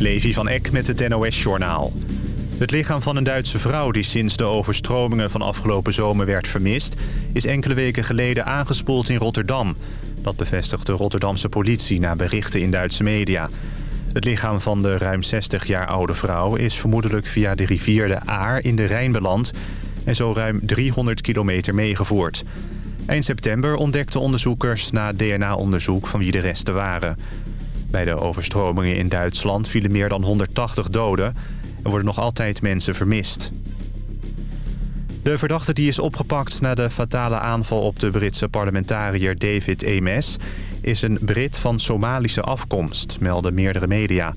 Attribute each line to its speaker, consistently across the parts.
Speaker 1: Levi van Eck met het NOS-journaal. Het lichaam van een Duitse vrouw die sinds de overstromingen van afgelopen zomer werd vermist... is enkele weken geleden aangespoeld in Rotterdam. Dat bevestigt de Rotterdamse politie na berichten in Duitse media. Het lichaam van de ruim 60 jaar oude vrouw is vermoedelijk via de rivier de Aar in de Rijn beland... en zo ruim 300 kilometer meegevoerd. Eind september ontdekten onderzoekers na DNA-onderzoek van wie de resten waren... Bij de overstromingen in Duitsland vielen meer dan 180 doden. Er worden nog altijd mensen vermist. De verdachte die is opgepakt na de fatale aanval op de Britse parlementariër David Ames... is een Brit van Somalische afkomst, melden meerdere media.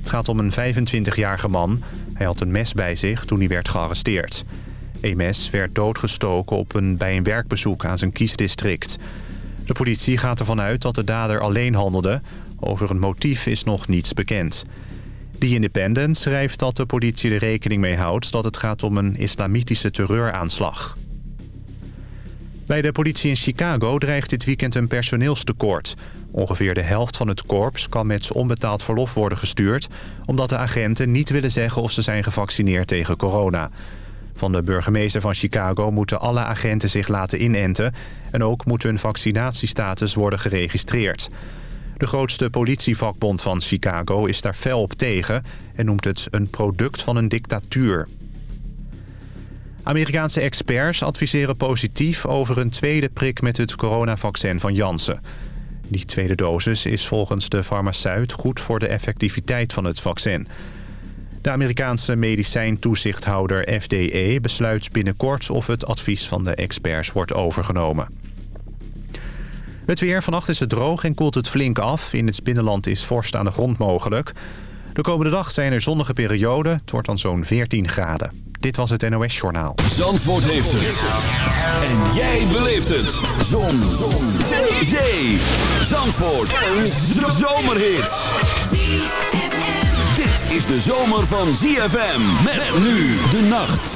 Speaker 1: Het gaat om een 25-jarige man. Hij had een mes bij zich toen hij werd gearresteerd. Ames werd doodgestoken op een, bij een werkbezoek aan zijn kiesdistrict. De politie gaat ervan uit dat de dader alleen handelde... Over een motief is nog niets bekend. The Independent schrijft dat de politie er rekening mee houdt... dat het gaat om een islamitische terreuraanslag. Bij de politie in Chicago dreigt dit weekend een personeelstekort. Ongeveer de helft van het korps kan met onbetaald verlof worden gestuurd... omdat de agenten niet willen zeggen of ze zijn gevaccineerd tegen corona. Van de burgemeester van Chicago moeten alle agenten zich laten inenten... en ook moet hun vaccinatiestatus worden geregistreerd. De grootste politievakbond van Chicago is daar fel op tegen... en noemt het een product van een dictatuur. Amerikaanse experts adviseren positief over een tweede prik... met het coronavaccin van Janssen. Die tweede dosis is volgens de farmaceut goed voor de effectiviteit van het vaccin. De Amerikaanse medicijntoezichthouder FDA besluit binnenkort... of het advies van de experts wordt overgenomen. Het weer. Vannacht is het droog en koelt het flink af. In het binnenland is vorst aan de grond mogelijk. De komende dag zijn er zonnige perioden. Het wordt dan zo'n 14 graden. Dit was het NOS Journaal.
Speaker 2: Zandvoort heeft het. En jij beleeft het. Zon. Zon. Zee. Zandvoort. Een zomerhit. Dit is de zomer van ZFM. Met nu de nacht.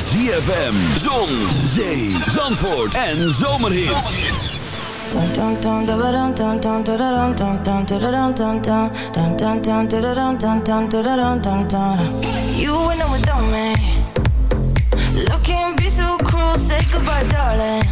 Speaker 2: ZFM, Zon, Zee, Zandvoort en Zomerhits.
Speaker 3: You. Looking be so cruel, say goodbye, darling.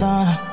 Speaker 2: Madonna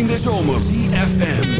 Speaker 2: in de zomer. CFM.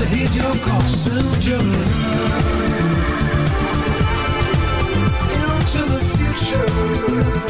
Speaker 2: da hidrocorção de amor Into
Speaker 4: the future.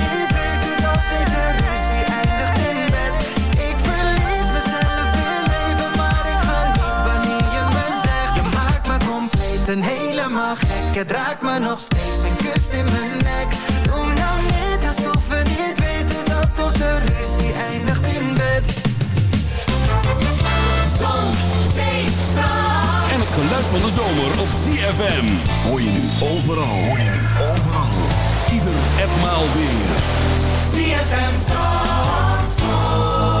Speaker 5: Het raakt me nog steeds en kust in mijn nek. Doe nou niet alsof we niet weten dat onze ruzie eindigt in bed.
Speaker 6: Zon, zee, strand.
Speaker 7: En het geluid van de zomer op ZFM. Hoor je nu overal, hoor je nu overal. Ieder en maal weer.
Speaker 6: ZFM Zandvoort.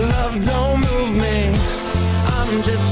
Speaker 6: love don't move me I'm just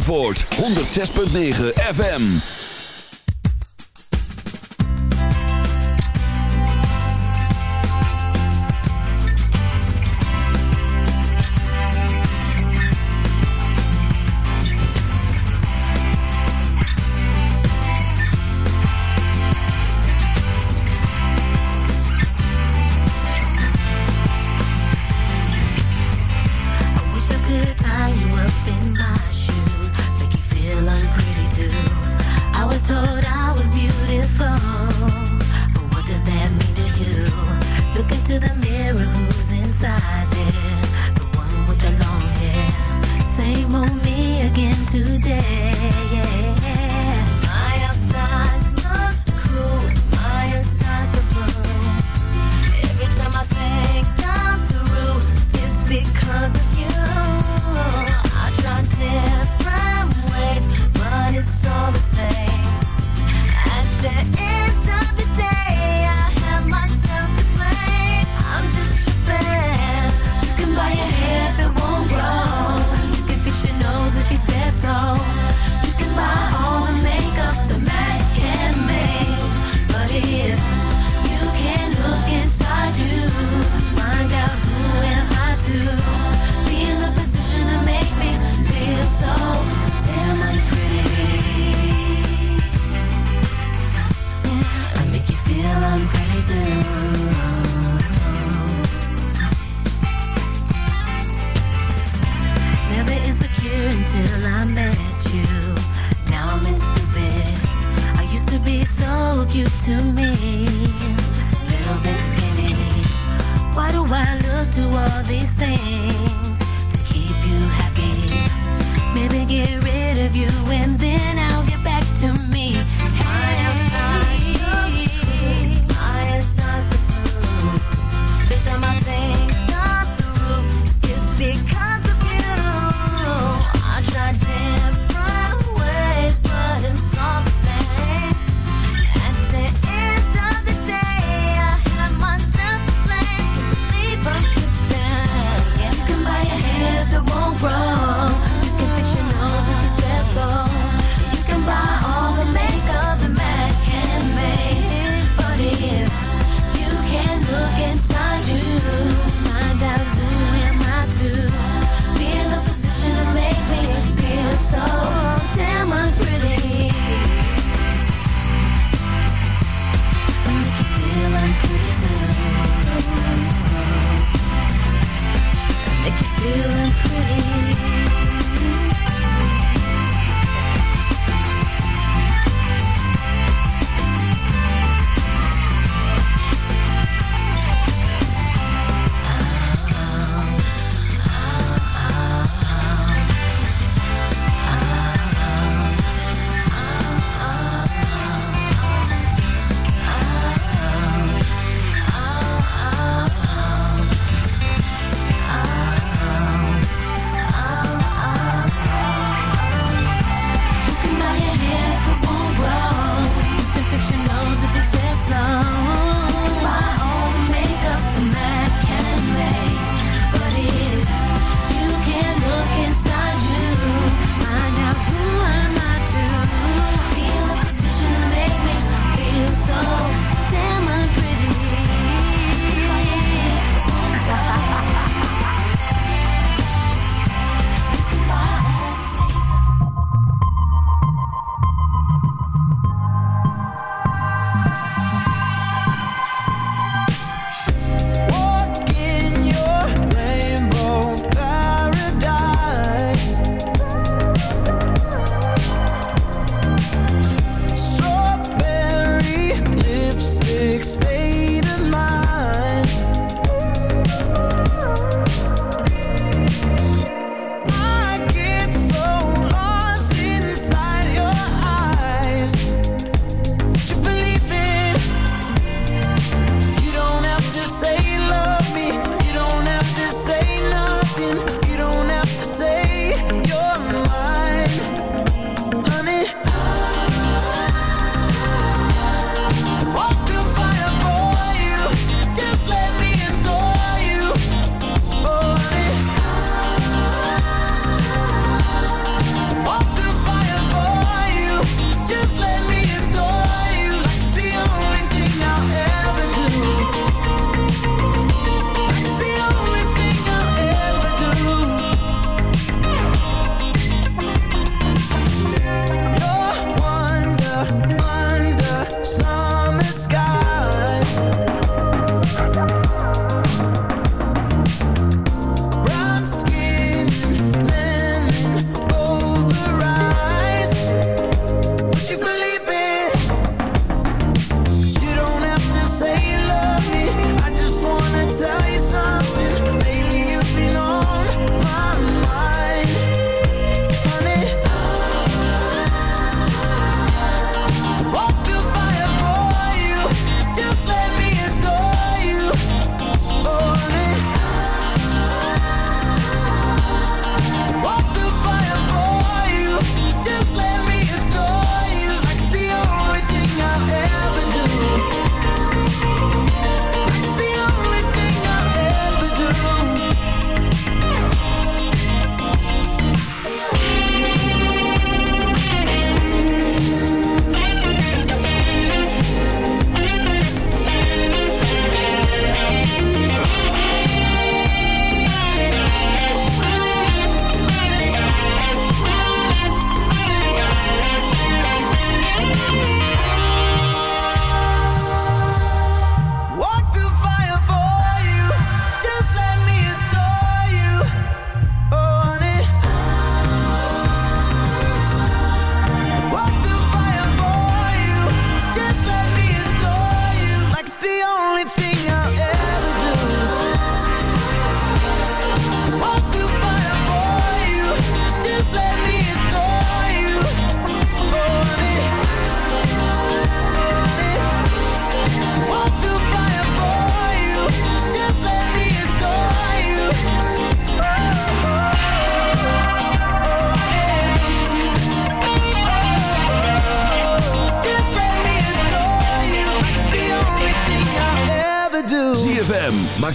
Speaker 8: 106.9 FM.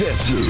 Speaker 2: ZFM.